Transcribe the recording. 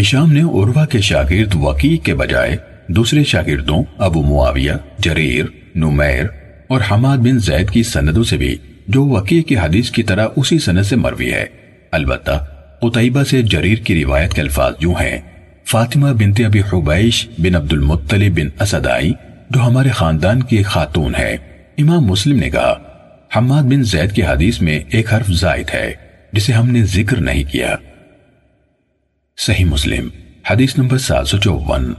ہشام نے عروہ کے شاگرد وقیع کے بجائے دوسرے شاگردوں ابو معاویہ، جریر، نمیر اور حماد بن زید کی سندوں سے بھی جو وقیع کی حدیث کی طرح اسی سند سے مروی ہے۔ البتہ قطعیبہ سے جریر کی روایت کے الفاظ یوں ہیں، فاطمہ بنت ابی حبیش بن عبد المطلب بن اسدائی جو ہمارے خاندان کی ایک خاتون ہے۔ امام مسلم نے کہا، حماد بن زید کی حدیث میں ایک حرف زائد ہے، جسے ہم نے ذکر نہیں کیا۔ صحیح مسلم حدیث نمبر سات سو چوون